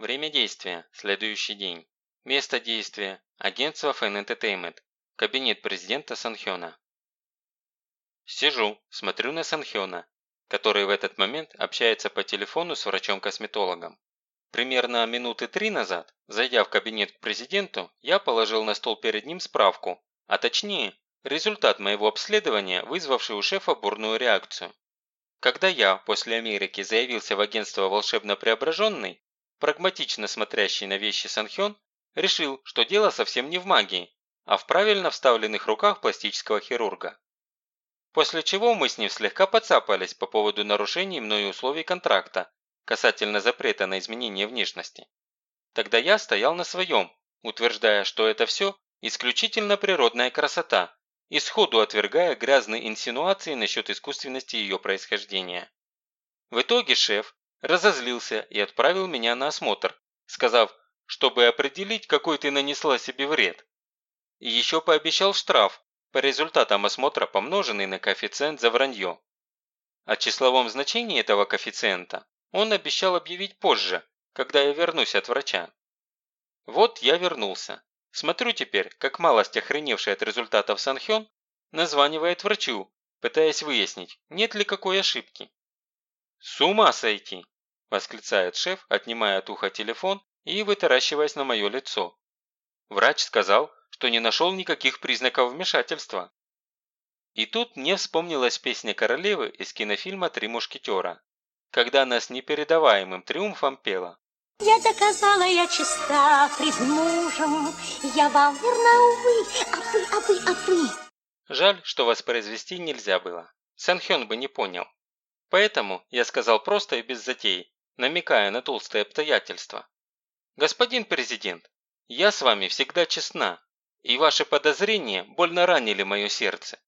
Время действия – следующий день. Место действия – агентство Fan Entertainment. Кабинет президента Санхёна. Сижу, смотрю на Санхёна, который в этот момент общается по телефону с врачом-косметологом. Примерно минуты три назад, зайдя в кабинет к президенту, я положил на стол перед ним справку, а точнее, результат моего обследования, вызвавший у шефа бурную реакцию. Когда я после Америки заявился в агентство «Волшебно Преображенный», прагматично смотрящий на вещи Санхён, решил, что дело совсем не в магии, а в правильно вставленных руках пластического хирурга. После чего мы с ним слегка подцапались по поводу нарушений мною условий контракта касательно запрета на изменение внешности. Тогда я стоял на своем, утверждая, что это все исключительно природная красота, и сходу отвергая грязные инсинуации насчет искусственности ее происхождения. В итоге шеф разозлился и отправил меня на осмотр, сказав, чтобы определить, какой ты нанесла себе вред. И еще пообещал штраф по результатам осмотра, помноженный на коэффициент за вранье. О числовом значении этого коэффициента он обещал объявить позже, когда я вернусь от врача. Вот я вернулся. Смотрю теперь, как малость охреневший от результатов Санхён названивает врачу, пытаясь выяснить, нет ли какой ошибки. «С ума сойти!» – восклицает шеф, отнимая от уха телефон и вытаращиваясь на мое лицо. Врач сказал, что не нашел никаких признаков вмешательства. И тут мне вспомнилась песня королевы из кинофильма «Три мушкетера», когда она с непередаваемым триумфом пела. Я доказала, я чиста пред мужем, я вам верна, увы, а вы, а вы, а вы. Жаль, что воспроизвести нельзя было. Сэнхён бы не понял. Поэтому я сказал просто и без затей, намекая на толстые обстоятельства. «Господин президент, я с вами всегда честна, и ваши подозрения больно ранили мое сердце.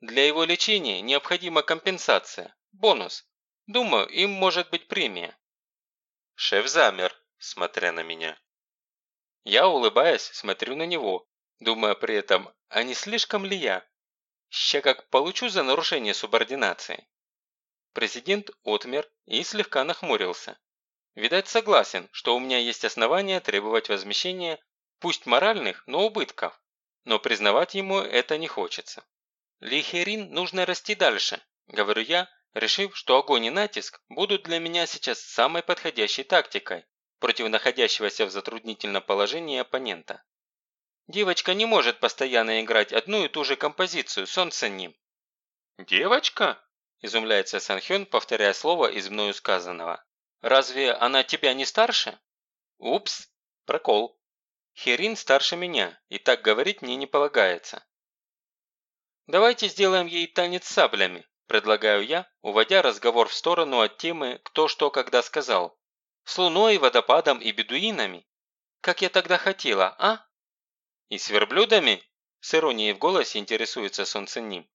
Для его лечения необходима компенсация, бонус. Думаю, им может быть премия». Шеф замер, смотря на меня. Я, улыбаясь, смотрю на него, думая при этом, а не слишком ли я? Ща как получу за нарушение субординации. Президент отмер и слегка нахмурился. Видать, согласен, что у меня есть основания требовать возмещения, пусть моральных, но убытков. Но признавать ему это не хочется. Лихерин нужно расти дальше, говорю я, решив, что огонь и натиск будут для меня сейчас самой подходящей тактикой против находящегося в затруднительном положении оппонента. Девочка не может постоянно играть одну и ту же композицию, солнце ним. «Девочка?» – изумляется Санхён, повторяя слово из мною сказанного. «Разве она тебя не старше?» «Упс, прокол. Херин старше меня, и так говорить мне не полагается». «Давайте сделаем ей танец саблями», – предлагаю я, уводя разговор в сторону от темы «кто что когда сказал». «С луной, водопадом и бедуинами? Как я тогда хотела, а?» «И с верблюдами?» – с иронией в голосе интересуется Солнценим.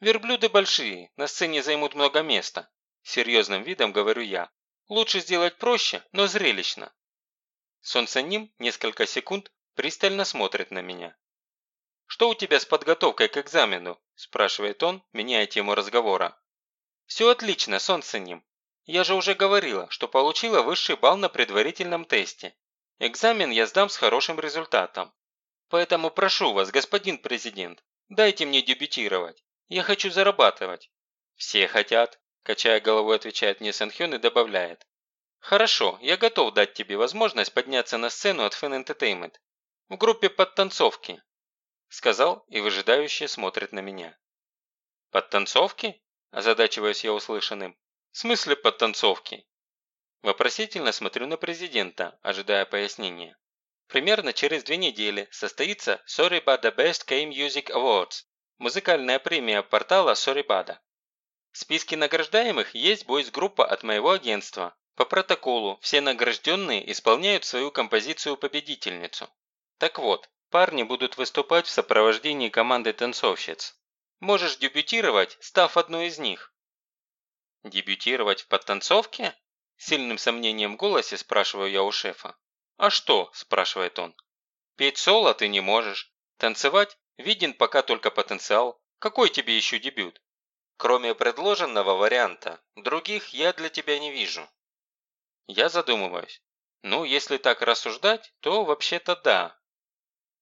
Верблюды большие, на сцене займут много места. Серьезным видом говорю я. Лучше сделать проще, но зрелищно. Солнценим несколько секунд пристально смотрит на меня. «Что у тебя с подготовкой к экзамену?» – спрашивает он, меняя тему разговора. «Все отлично, Солнценим. Я же уже говорила, что получила высший балл на предварительном тесте. Экзамен я сдам с хорошим результатом. Поэтому прошу вас, господин президент, дайте мне дебютировать. Я хочу зарабатывать». «Все хотят», – качая головой отвечает мне Сэнхён и добавляет. «Хорошо, я готов дать тебе возможность подняться на сцену от Fan Entertainment в группе подтанцовки», – сказал и выжидающе смотрит на меня. «Подтанцовки?» – озадачиваюсь я услышанным. «В смысле подтанцовки?» Вопросительно смотрю на президента, ожидая пояснения. Примерно через две недели состоится Sorry But The Best K-Music Awards, Музыкальная премия портала Сорибада. В списке награждаемых есть бойс-группа от моего агентства. По протоколу все награжденные исполняют свою композицию-победительницу. Так вот, парни будут выступать в сопровождении команды танцовщиц. Можешь дебютировать, став одной из них. Дебютировать в подтанцовке? Сильным сомнением в голосе спрашиваю я у шефа. «А что?» – спрашивает он. «Петь соло ты не можешь. Танцевать Виден пока только потенциал. Какой тебе еще дебют? Кроме предложенного варианта, других я для тебя не вижу. Я задумываюсь. Ну, если так рассуждать, то вообще-то да.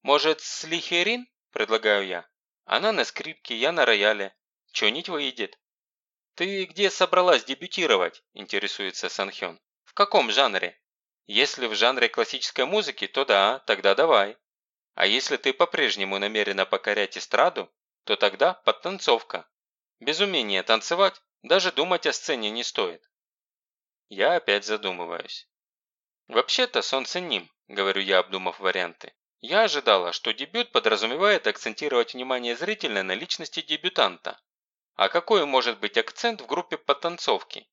Может, с Лихерин, предлагаю я. Она на скрипке, я на рояле. Чё-нибудь выйдет. «Ты где собралась дебютировать?» – интересуется Санхён. «В каком жанре? Если в жанре классической музыки, то да, тогда давай. А если ты по-прежнему намерена покорять эстраду, то тогда подтанцовка. Без умения танцевать даже думать о сцене не стоит». Я опять задумываюсь. «Вообще-то солнце ним», – говорю я, обдумав варианты. Я ожидала, что дебют подразумевает акцентировать внимание зрителя на личности дебютанта. А какой может быть акцент в группе подтанцовки?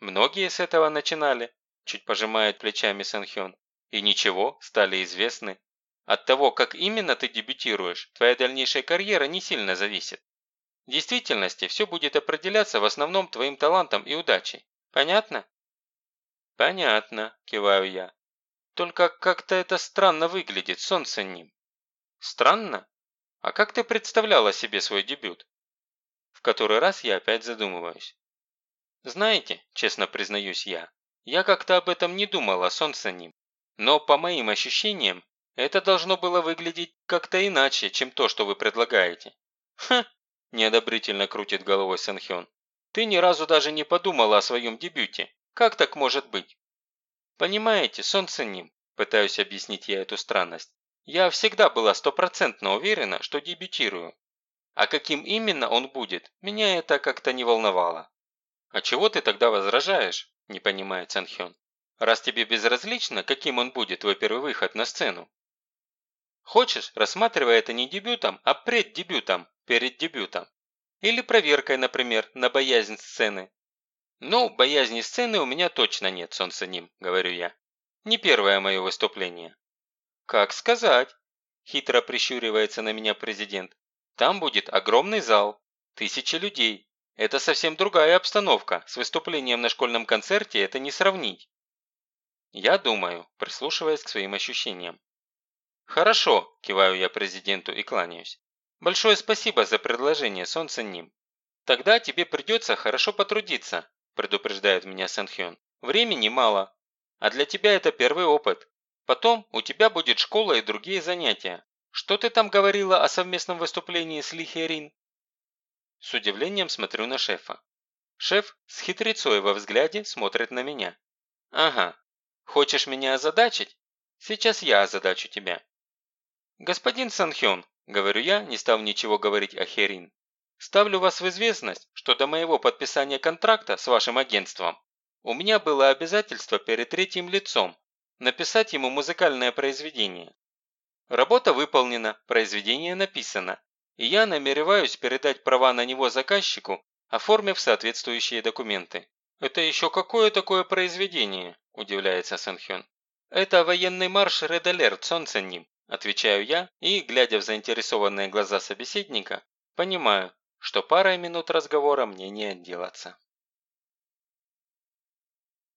Многие с этого начинали, чуть пожимает плечами Санхён. И ничего, стали известны. От того, как именно ты дебютируешь, твоя дальнейшая карьера не сильно зависит. В действительности все будет определяться в основном твоим талантом и удачей. Понятно? Понятно, киваю я. Только как-то это странно выглядит, солнце ним. Странно? А как ты представляла себе свой дебют? который раз я опять задумываюсь. Знаете, честно признаюсь я, я как-то об этом не думал, о солнце ним. Но по моим ощущениям, это должно было выглядеть как-то иначе, чем то, что вы предлагаете. Ха, неодобрительно крутит головой Сэнхён. Ты ни разу даже не подумала о своем дебюте. Как так может быть? Понимаете, солнце ним, пытаюсь объяснить я эту странность. Я всегда была стопроцентно уверена, что дебютирую. А каким именно он будет, меня это как-то не волновало. «А чего ты тогда возражаешь?» – не понимает Санхён. «Раз тебе безразлично, каким он будет твой первый выход на сцену?» «Хочешь, рассматривай это не дебютом, а преддебютом, перед дебютом. Или проверкой, например, на боязнь сцены. «Ну, боязни сцены у меня точно нет, солнце ним», – говорю я. «Не первое мое выступление». «Как сказать?» – хитро прищуривается на меня президент. Там будет огромный зал, тысячи людей. Это совсем другая обстановка, с выступлением на школьном концерте это не сравнить. Я думаю, прислушиваясь к своим ощущениям. «Хорошо», – киваю я президенту и кланяюсь. «Большое спасибо за предложение, солнце ним. Тогда тебе придется хорошо потрудиться», – предупреждает меня Сэнхён. «Времени мало, а для тебя это первый опыт. Потом у тебя будет школа и другие занятия. Что ты там говорила о совместном выступлении с Лихерин? С удивлением смотрю на шефа. Шеф с хитрецой во взгляде смотрит на меня. Ага, хочешь меня озадачить? Сейчас я озадачу тебя. Господин Санхён, говорю я, не став ничего говорить о Херин, ставлю вас в известность, что до моего подписания контракта с вашим агентством у меня было обязательство перед третьим лицом написать ему музыкальное произведение. Работа выполнена, произведение написано, и я намереваюсь передать права на него заказчику, оформив соответствующие документы. «Это еще какое такое произведение?» – удивляется Сэнхён. «Это военный марш Alert Солнце ним», – отвечаю я и, глядя в заинтересованные глаза собеседника, понимаю, что парой минут разговора мне не отделаться.